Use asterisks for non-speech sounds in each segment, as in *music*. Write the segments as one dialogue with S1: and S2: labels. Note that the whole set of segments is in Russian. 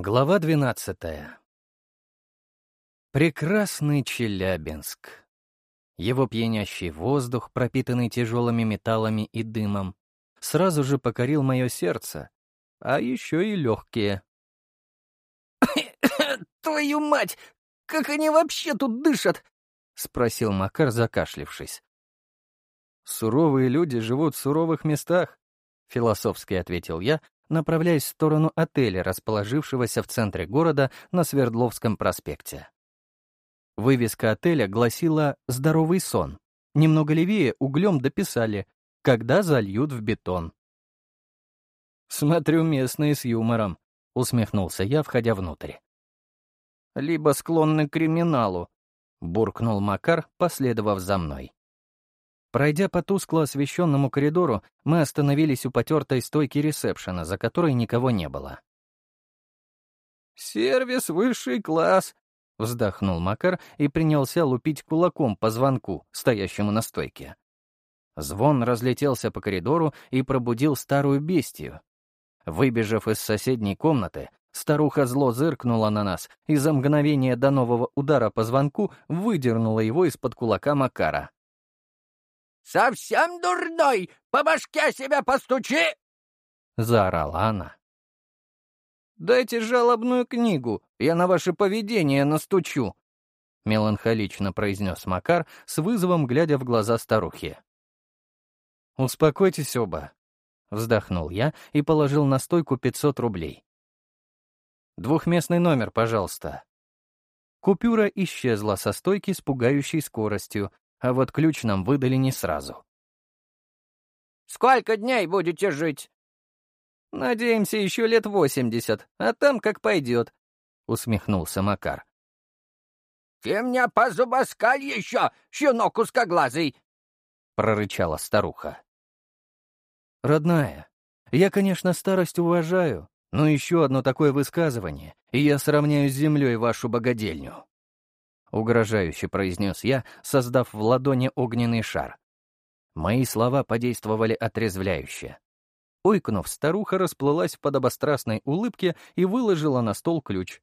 S1: Глава двенадцатая. Прекрасный Челябинск. Его пьянящий воздух, пропитанный тяжелыми металлами и дымом, сразу же покорил мое сердце, а еще и легкие. *coughs*
S2: «Твою мать! Как они вообще тут дышат?» — спросил Макар, закашлившись.
S1: «Суровые люди живут в суровых местах», — философски ответил я, направляясь в сторону отеля, расположившегося в центре города на Свердловском проспекте. Вывеска отеля гласила «Здоровый сон». Немного левее углем дописали «Когда зальют в бетон». «Смотрю, местные с юмором», — усмехнулся я, входя внутрь.
S2: «Либо склонны к криминалу», — буркнул Макар, последовав за мной.
S1: Пройдя по тускло освещенному коридору, мы остановились у потертой стойки ресепшена, за которой никого не было.
S2: «Сервис высший класс», — вздохнул Макар и принялся лупить кулаком по звонку, стоящему на стойке.
S1: Звон разлетелся по коридору и пробудил старую бестию. Выбежав из соседней комнаты, старуха зло зыркнула на нас и за мгновение до нового удара по звонку выдернула его из-под кулака Макара.
S3: «Совсем дурной! По башке себя постучи!»
S1: — заорала она.
S2: «Дайте жалобную книгу, я на ваше поведение настучу», — меланхолично произнес Макар, с вызовом глядя в глаза старухи.
S1: «Успокойтесь оба», — вздохнул я и положил на стойку 500 рублей. «Двухместный номер, пожалуйста». Купюра исчезла со стойки с пугающей скоростью, а вот ключ нам выдали не сразу.
S3: «Сколько дней будете жить?»
S2: «Надеемся, еще лет восемьдесят, а там как пойдет», — усмехнулся Макар.
S3: «Ты меня позубоскаль еще, щенок узкоглазый!» — прорычала старуха.
S1: «Родная, я, конечно, старость уважаю, но еще одно такое высказывание, и я сравняю с землей вашу богадельню». — угрожающе произнес я, создав в ладони огненный шар. Мои слова подействовали отрезвляюще. Ойкнув, старуха расплылась в подобострастной улыбке и выложила на стол ключ.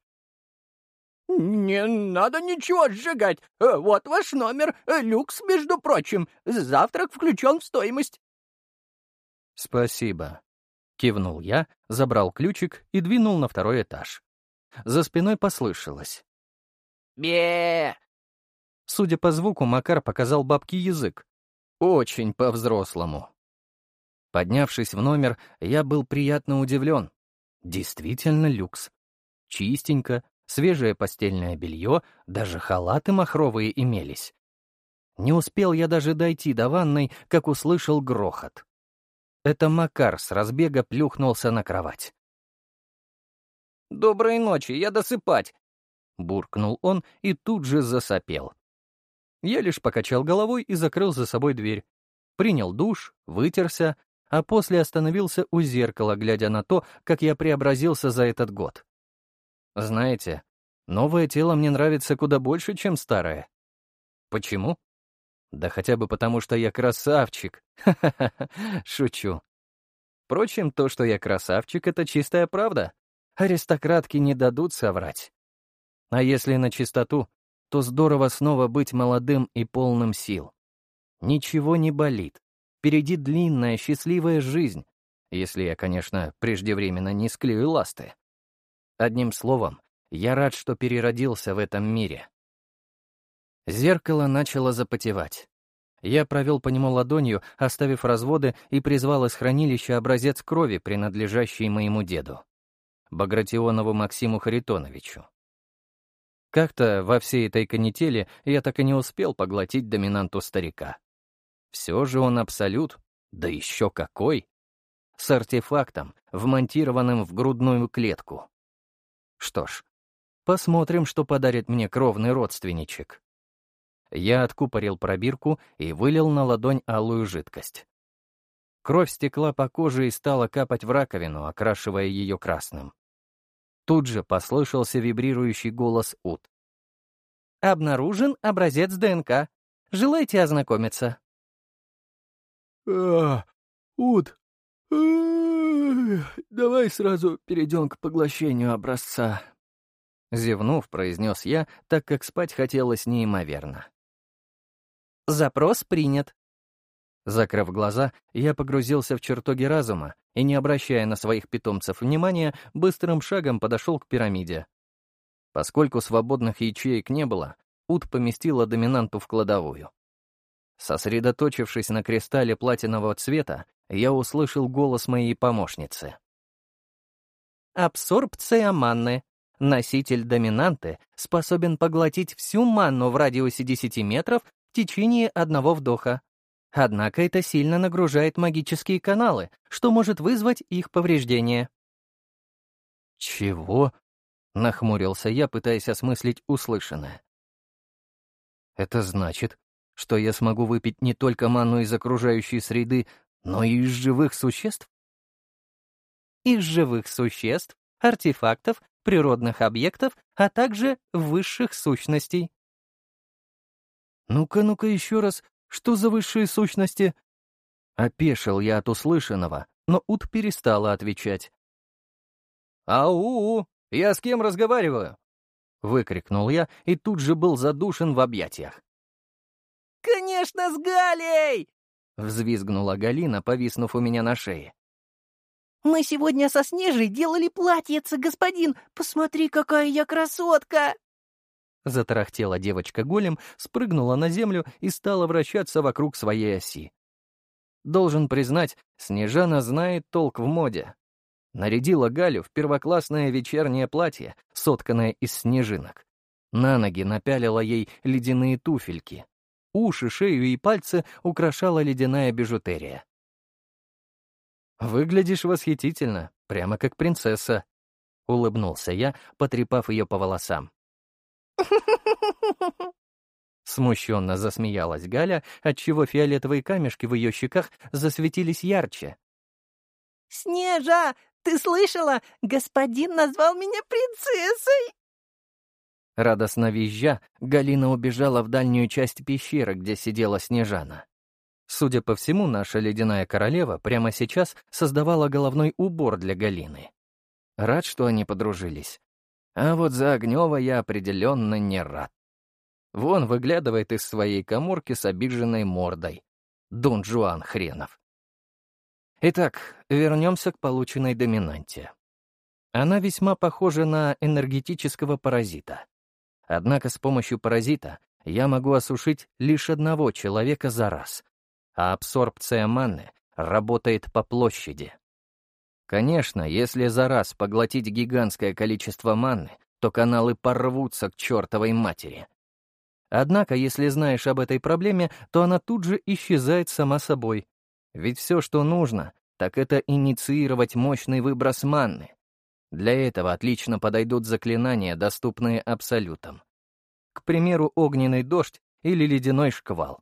S3: «Не надо ничего сжигать. Э, вот ваш номер. Э, люкс, между прочим. Завтрак включен в стоимость».
S1: «Спасибо», — кивнул я, забрал ключик и двинул на второй этаж. За спиной послышалось
S3: бе
S1: Судя по звуку, Макар показал бабке язык. Очень по-взрослому. Поднявшись в номер, я был приятно удивлен. Действительно люкс. Чистенько, свежее постельное белье, даже халаты махровые имелись. Не успел я даже дойти до ванной, как услышал грохот. Это Макар с разбега плюхнулся на кровать.
S2: «Доброй ночи, я досыпать!»
S1: — буркнул он и тут же засопел. Я лишь покачал головой и закрыл за собой дверь. Принял душ, вытерся, а после остановился у зеркала, глядя на то, как я преобразился за этот год. Знаете, новое тело мне нравится куда больше, чем старое. Почему? Да хотя бы потому, что я красавчик. Ха-ха-ха, *laughs* шучу. Впрочем, то, что я красавчик, — это чистая правда. Аристократки не дадут соврать. А если на чистоту, то здорово снова быть молодым и полным сил. Ничего не болит. Впереди длинная, счастливая жизнь, если я, конечно, преждевременно не склею ласты. Одним словом, я рад, что переродился в этом мире. Зеркало начало запотевать. Я провел по нему ладонью, оставив разводы, и призвал из хранилища образец крови, принадлежащий моему деду, Багратионову Максиму Харитоновичу. Как-то во всей этой канители я так и не успел поглотить доминанту старика. Все же он абсолют, да еще какой! С артефактом, вмонтированным в грудную клетку. Что ж, посмотрим, что подарит мне кровный родственничек. Я откупорил пробирку и вылил на ладонь алую жидкость. Кровь стекла по коже и стала капать в раковину, окрашивая ее красным. Тут же послышался вибрирующий голос Ут. «Обнаружен образец ДНК. Желаете ознакомиться?»
S4: «А, Ут,
S2: «Давай сразу перейдем к поглощению образца», — зевнув, произнес я, так как спать хотелось неимоверно.
S1: «Запрос принят».
S2: Закрыв глаза, я погрузился в чертоги разума и, не обращая на своих питомцев внимания, быстрым шагом подошел к пирамиде. Поскольку свободных ячеек не было, Ут поместила доминанту в кладовую. Сосредоточившись на кристалле платинового цвета, я услышал голос моей помощницы.
S1: Абсорбция манны. Носитель доминанты способен поглотить всю манну в радиусе 10 метров в течение одного вдоха. Однако это сильно нагружает магические каналы, что может вызвать их повреждение.
S2: «Чего?» — нахмурился я, пытаясь осмыслить услышанное. «Это значит, что я смогу выпить не только манну из окружающей среды, но и из живых существ?
S1: Из живых существ, артефактов, природных объектов, а также высших сущностей.
S2: «Ну-ка, ну-ка еще раз, что за высшие сущности?» Опешил я от услышанного, но Ут перестала отвечать.
S1: «Ау! Я с кем разговариваю?»
S2: — выкрикнул я и тут же был задушен в объятиях.
S3: «Конечно, с Галей!»
S2: — взвизгнула Галина, повиснув у меня на шее.
S3: «Мы сегодня со Снежей делали платьице, господин! Посмотри, какая я красотка!»
S2: Затарахтела девочка-голем, спрыгнула на землю и стала вращаться вокруг своей оси. Должен признать, Снежана знает толк в моде. Нарядила Галю в первоклассное вечернее платье, сотканное из снежинок. На ноги напялила ей ледяные туфельки, Уши, шею и пальцы украшала ледяная бижутерия. «Выглядишь восхитительно, прямо как принцесса», — улыбнулся я, потрепав ее по волосам. Смущенно засмеялась Галя, отчего фиолетовые камешки в ее щеках засветились ярче.
S3: «Снежа, ты слышала? Господин назвал меня принцессой!»
S2: Радостно визжа, Галина убежала в дальнюю часть пещеры, где сидела Снежана. Судя по всему, наша ледяная королева прямо сейчас создавала головной убор для Галины. Рад, что они подружились. А вот за Огнева я определенно не рад. Вон выглядывает из своей коморки с обиженной мордой. Дун Жуан хренов. Итак, вернемся к полученной доминанте. Она весьма похожа на энергетического паразита. Однако с помощью паразита я могу осушить лишь одного человека за раз, а абсорбция манны работает по площади. Конечно, если за раз поглотить гигантское количество манны, то каналы порвутся к чертовой матери. Однако, если знаешь об этой проблеме, то она тут же исчезает сама собой. Ведь все, что нужно, так это инициировать мощный выброс манны, для этого отлично подойдут заклинания, доступные Абсолютом. К примеру, огненный дождь или ледяной шквал.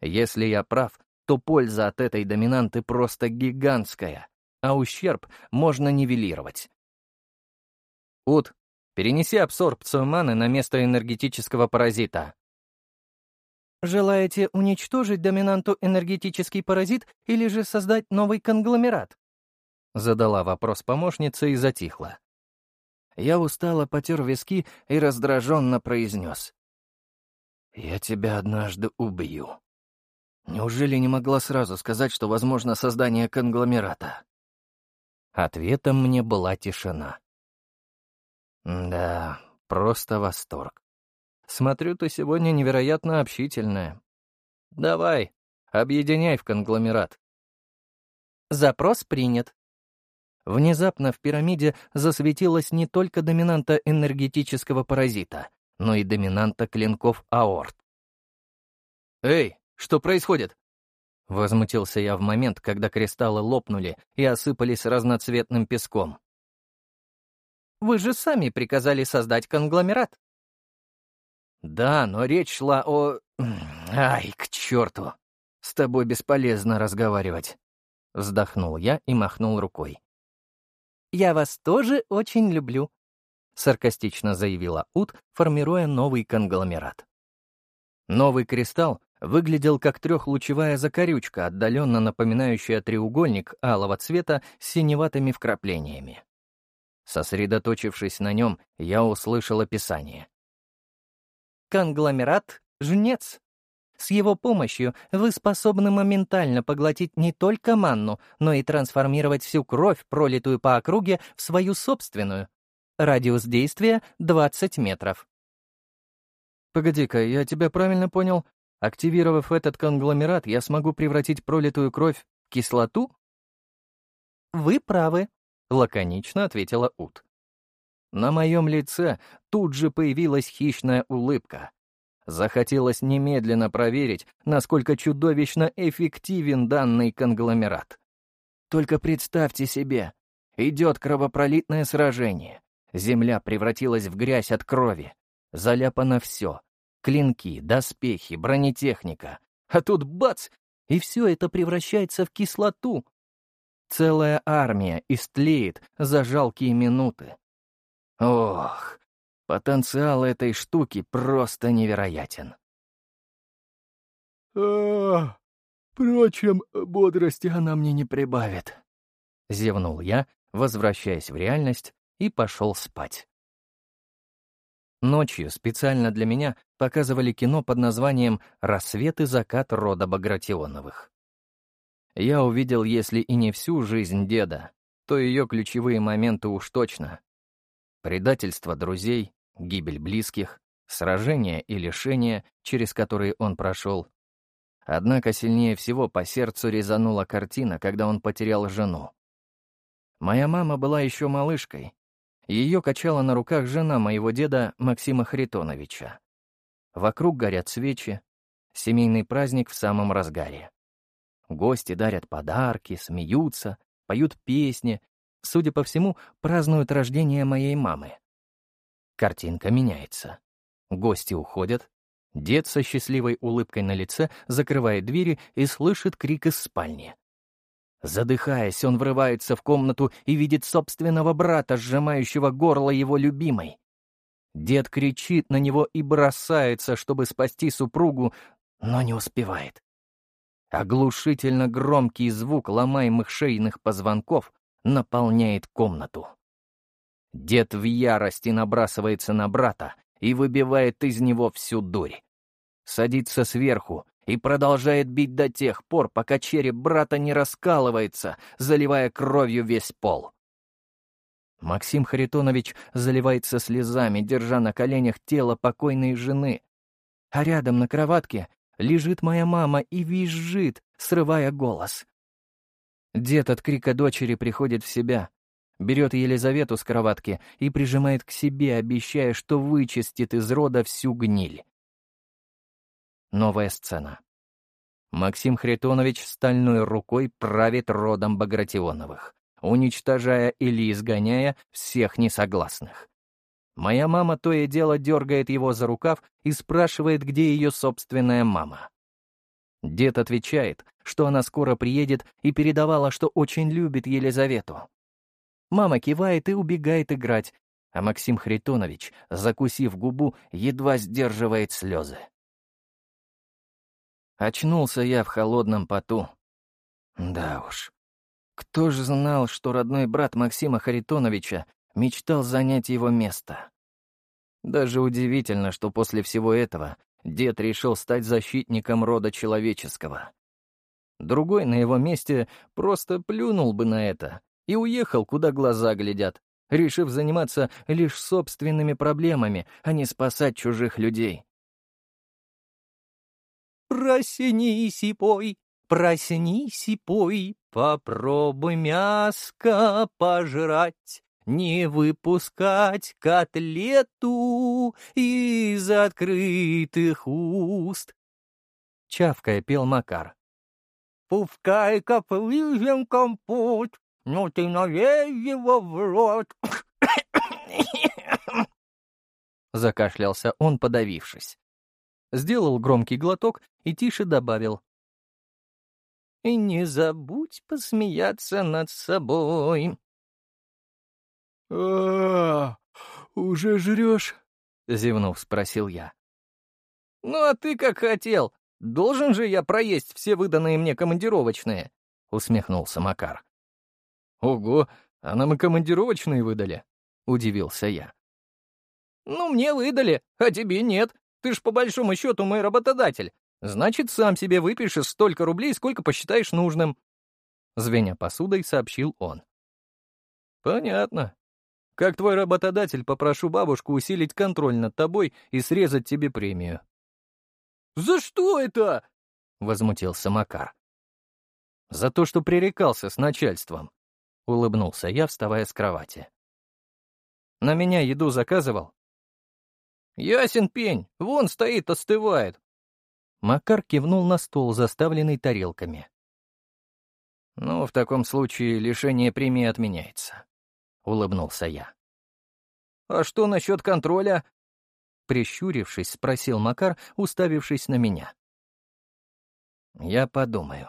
S2: Если я прав, то польза от этой доминанты просто гигантская, а ущерб можно нивелировать. Ут, перенеси абсорбцию маны на место энергетического паразита.
S1: Желаете уничтожить доминанту энергетический паразит или же создать новый конгломерат?
S2: Задала вопрос помощница и затихла. Я устало потер виски и раздраженно произнес. «Я тебя однажды убью». Неужели не могла сразу сказать, что возможно создание конгломерата? Ответом мне была тишина. Да, просто восторг. Смотрю, ты сегодня невероятно общительная. Давай, объединяй в конгломерат.
S1: Запрос принят.
S2: Внезапно в пирамиде засветилась не только доминанта энергетического паразита, но и доминанта клинков аорт. «Эй, что происходит?» Возмутился я в момент, когда кристаллы лопнули и осыпались разноцветным песком.
S1: «Вы же сами приказали создать конгломерат».
S2: «Да, но речь шла о... *clears throat* Ай, к черту! С тобой бесполезно разговаривать». Вздохнул я и махнул рукой.
S1: «Я вас тоже очень люблю», — саркастично заявила Ут, формируя новый конгломерат.
S2: Новый кристалл
S1: выглядел как трехлучевая закорючка, отдаленно напоминающая треугольник алого цвета с синеватыми вкраплениями. Сосредоточившись на нем, я услышал описание. Конгломерат — жнец. С его помощью вы способны моментально поглотить не только манну, но и трансформировать всю кровь, пролитую по округе, в свою собственную. Радиус действия — 20 метров. «Погоди-ка, я тебя правильно понял? Активировав этот конгломерат, я смогу превратить пролитую кровь в кислоту?» «Вы правы», — лаконично ответила Ут. На моем лице тут же появилась хищная улыбка. Захотелось немедленно проверить, насколько чудовищно эффективен данный конгломерат. Только представьте себе, идет кровопролитное сражение. Земля превратилась в грязь от крови. Заляпано все. Клинки, доспехи, бронетехника. А тут бац! И все это превращается в кислоту. Целая армия истлеет за жалкие минуты. Ох, потенциал этой штуки просто невероятен.
S3: А, впрочем, бодрости она мне не прибавит.
S1: Зевнул я, возвращаясь в реальность, и пошел спать. Ночью специально для меня показывали кино под названием «Рассвет и закат рода Багратионовых». Я увидел, если и не всю жизнь деда, то ее ключевые моменты уж точно. Предательство друзей, гибель близких, сражения и лишения, через которые он прошел. Однако сильнее всего по сердцу резанула картина, когда он потерял жену. Моя мама была еще малышкой, ее качала на руках жена моего деда Максима Харитоновича. Вокруг горят свечи. Семейный праздник в самом разгаре. Гости дарят подарки, смеются, поют песни. Судя по всему, празднуют рождение моей мамы. Картинка меняется. Гости уходят. Дед со счастливой улыбкой на лице закрывает двери и слышит крик из спальни. Задыхаясь, он врывается в комнату и видит собственного брата, сжимающего горло его любимой. Дед кричит на него и бросается, чтобы спасти супругу, но не успевает. Оглушительно громкий звук ломаемых шейных позвонков наполняет комнату. Дед в ярости набрасывается на брата и выбивает из него всю дурь. Садится сверху, и продолжает бить до тех пор, пока череп брата не раскалывается, заливая кровью весь пол. Максим Харитонович заливается слезами, держа на коленях тело покойной жены. А рядом на кроватке лежит моя мама и визжит, срывая голос. Дед от крика дочери приходит в себя, берет Елизавету с кроватки и прижимает к себе, обещая, что вычистит из рода всю гниль. Новая сцена. Максим Хритонович стальной рукой правит родом Багратионовых, уничтожая или изгоняя всех несогласных. Моя мама то и дело дергает его за рукав и спрашивает, где ее собственная мама. Дед отвечает, что она скоро приедет и передавала, что очень любит Елизавету. Мама кивает и убегает играть, а Максим Хритонович, закусив губу, едва сдерживает слезы. Очнулся я в холодном поту. Да уж. Кто же знал, что родной брат Максима Харитоновича мечтал занять его место? Даже удивительно, что после всего этого дед решил стать защитником рода человеческого. Другой на его месте просто плюнул бы на это и уехал, куда глаза глядят, решив заниматься лишь собственными проблемами, а не спасать чужих людей.
S3: Проснись и пой, проснись и пой, попробуй мяско пожрать, не выпускать котлету из открытых уст.
S1: Чавкая пел Макар.
S3: Пускай капризен компот, но ты налей его в рот.
S1: Закашлялся он, подавившись сделал громкий глоток и тише добавил.
S3: «И не забудь посмеяться над собой».
S2: «А, уже жрешь?» — зевнув, спросил я.
S3: «Ну а ты как хотел.
S1: Должен же я проесть все выданные мне командировочные?» — усмехнулся Макар. «Ого, а нам и командировочные выдали?» — удивился я. «Ну, мне выдали, а тебе нет. Ты ж по большому счету мой работодатель. Значит, сам себе выпишешь столько рублей, сколько посчитаешь нужным». Звеня посудой, сообщил он. «Понятно. Как твой работодатель, попрошу бабушку усилить контроль над тобой и срезать тебе премию». «За что это?» — возмутился Макар. «За то, что пререкался с начальством», — улыбнулся я, вставая с кровати. «На меня еду заказывал?» «Ясен пень, вон стоит, остывает». Макар кивнул на стол, заставленный тарелками. «Ну, в таком случае лишение премии отменяется», — улыбнулся я. «А что насчет контроля?» Прищурившись, спросил Макар, уставившись на меня. «Я подумаю».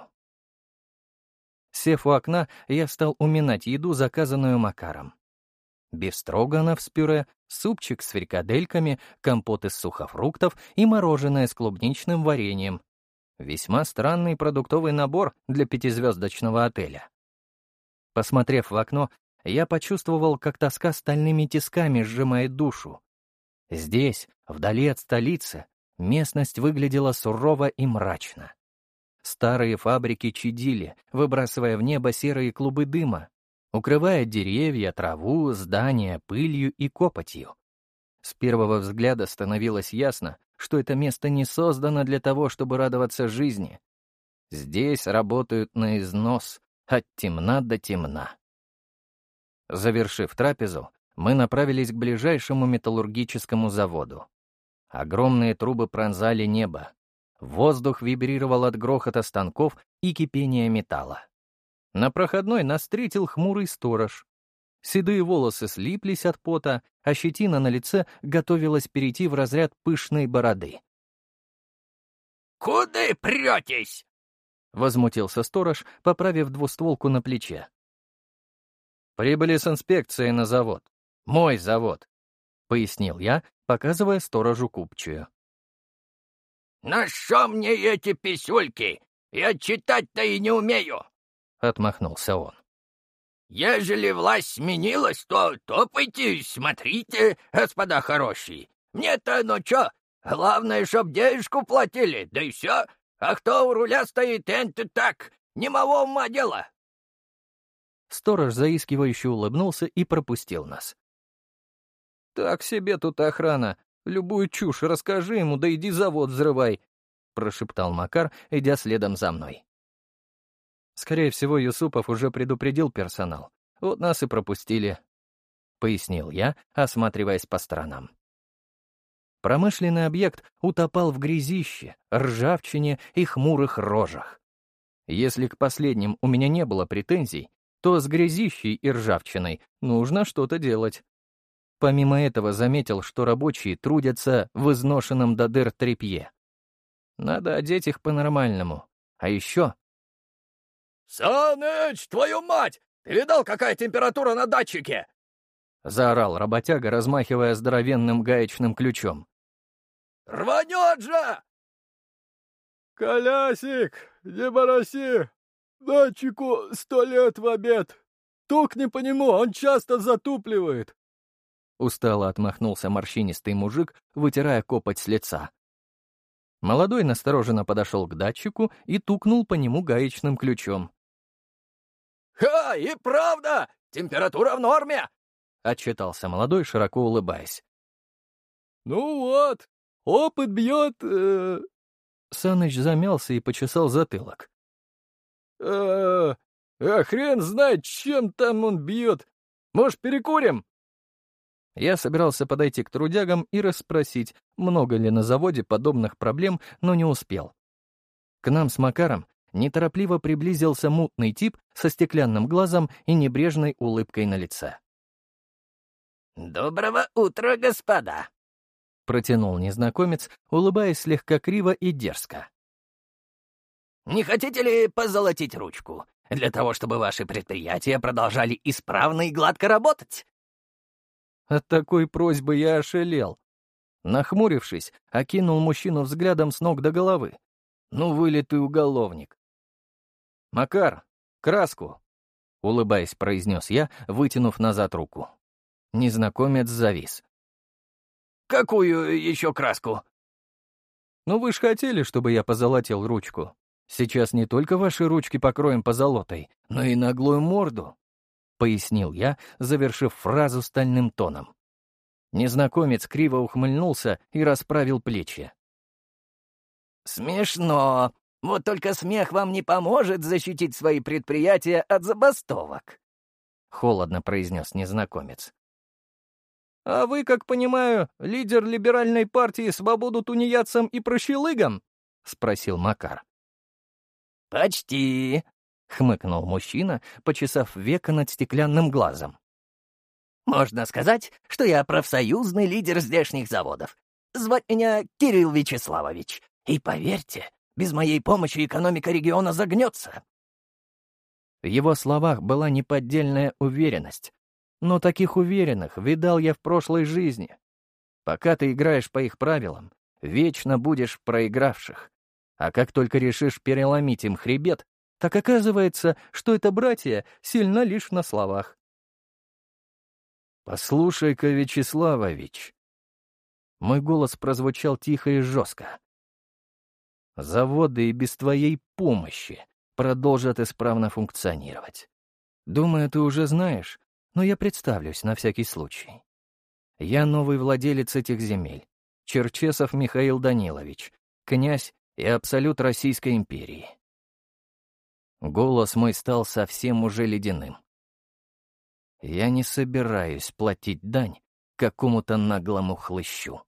S1: Сев у окна, я стал уминать еду, заказанную Макаром. Бефстроганов с пюре, супчик с фрикадельками, компот из сухофруктов и мороженое с клубничным вареньем. Весьма странный продуктовый набор для пятизвездочного отеля. Посмотрев в окно, я почувствовал, как тоска стальными тисками сжимает душу. Здесь, вдали от столицы, местность выглядела сурово и мрачно. Старые фабрики чадили, выбрасывая в небо серые клубы дыма, укрывая деревья, траву, здания пылью и копотью. С первого взгляда становилось ясно, что это место не создано для того, чтобы радоваться жизни. Здесь работают на износ, от темна до темна. Завершив трапезу, мы направились к ближайшему металлургическому заводу. Огромные трубы пронзали небо. Воздух вибрировал от грохота станков и кипения металла. На проходной нас встретил хмурый сторож. Седые волосы слиплись от пота, а щетина на лице готовилась перейти в разряд пышной бороды.
S3: «Куда претесь?»
S1: — возмутился сторож, поправив двустволку на плече. «Прибыли с инспекцией на завод. Мой завод», — пояснил я, показывая сторожу купчую.
S3: «На что мне эти писюльки? Я читать-то и не умею!» — отмахнулся он. «Ежели власть сменилась, то топайте, смотрите, господа хорошие. Мне-то ну чё, главное, чтоб денежку платили, да и все. А кто у руля стоит, энто так, не моего ума дело».
S1: Сторож заискивающе улыбнулся и пропустил нас. «Так себе тут охрана. Любую чушь расскажи ему, да иди завод взрывай», — прошептал Макар, идя следом за мной. Скорее всего, Юсупов уже предупредил персонал. Вот нас и пропустили, — пояснил я, осматриваясь по сторонам. Промышленный объект утопал в грязище, ржавчине и хмурых рожах. Если к последним у меня не было претензий, то с грязищей и ржавчиной нужно что-то делать. Помимо этого заметил, что рабочие трудятся в изношенном до дыр тряпье. Надо одеть их по-нормальному. А еще...
S3: «Саныч, твою мать! Ты видал, какая температура на датчике?»
S1: — заорал работяга, размахивая здоровенным гаечным ключом.
S3: «Рванет же!»
S4: «Колясик, не бороси! Датчику сто лет в обед! Тукни по нему, он часто затупливает!»
S1: Устало отмахнулся морщинистый мужик, вытирая копоть с лица. Молодой настороженно подошел к датчику и тукнул по нему гаечным ключом.
S3: «Ха, и правда! Температура в норме!»
S1: — отчитался молодой, широко улыбаясь.
S4: «Ну вот, опыт бьет...» э...
S1: Саныч замялся и почесал затылок.
S4: «Э, а хрен знает, чем там он бьет. Может, перекурим?»
S1: Я собирался подойти к трудягам и расспросить, много ли на заводе подобных проблем, но не успел. К нам с Макаром неторопливо приблизился мутный тип со стеклянным глазом и небрежной улыбкой на лице.
S3: «Доброго утра, господа!»
S1: — протянул незнакомец, улыбаясь слегка криво и дерзко.
S3: «Не хотите ли позолотить ручку, для того, чтобы ваши предприятия продолжали исправно и гладко работать?»
S1: От такой просьбы я ошалел. Нахмурившись, окинул мужчину взглядом с ног до головы. Ну, вылитый уголовник. «Макар, краску!» — улыбаясь, произнес я, вытянув назад руку. Незнакомец завис.
S3: «Какую еще краску?»
S1: «Ну вы ж хотели, чтобы я позолотил ручку. Сейчас не только ваши ручки покроем позолотой, но и наглую морду», — пояснил я, завершив фразу стальным тоном. Незнакомец криво ухмыльнулся и расправил плечи.
S3: «Смешно. Вот только смех вам не поможет защитить свои предприятия от забастовок», — холодно произнес незнакомец.
S1: «А вы, как понимаю, лидер либеральной партии «Свободу тунеядцам и прощелыгам?» — спросил Макар.
S3: «Почти», — хмыкнул мужчина, почесав века над стеклянным глазом. «Можно сказать, что я профсоюзный лидер здешних заводов. Звать меня Кирилл Вячеславович. И поверьте, без моей помощи экономика региона загнется».
S1: В его словах была неподдельная уверенность. Но таких уверенных видал я в прошлой жизни. Пока ты играешь по их правилам, вечно будешь проигравших. А как только решишь переломить им хребет, так оказывается, что это братья сильно лишь на словах. «Послушай-ка, Вячеславович». Мой голос прозвучал тихо и жестко. Заводы и без твоей помощи продолжат исправно функционировать. Думаю, ты уже знаешь, но я представлюсь на всякий случай. Я новый владелец этих земель, Черчесов Михаил Данилович, князь и абсолют Российской империи. Голос мой стал совсем уже ледяным. Я не собираюсь платить дань какому-то наглому хлыщу.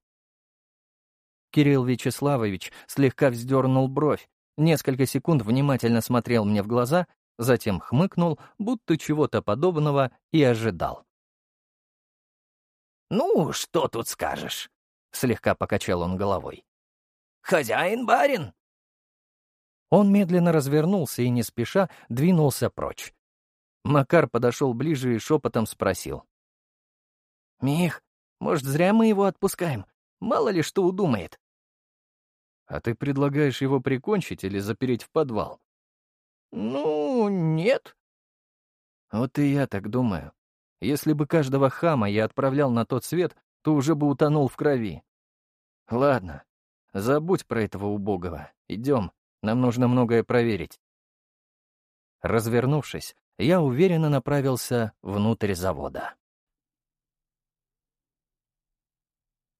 S1: Кирилл Вячеславович слегка вздернул бровь, несколько секунд внимательно смотрел мне в глаза, затем хмыкнул, будто чего-то подобного и ожидал.
S3: «Ну, что тут скажешь?» — слегка покачал он головой. «Хозяин-барин!»
S1: Он медленно развернулся и не спеша двинулся прочь. Макар подошел ближе и шепотом спросил. «Мих, может, зря мы его отпускаем? Мало ли что удумает». А ты предлагаешь его прикончить или запереть в подвал?
S3: Ну, нет.
S1: Вот и я так думаю. Если бы каждого хама я отправлял на тот свет, то уже бы утонул в крови. Ладно, забудь про этого убогого. Идем, нам нужно многое проверить. Развернувшись, я уверенно направился внутрь завода.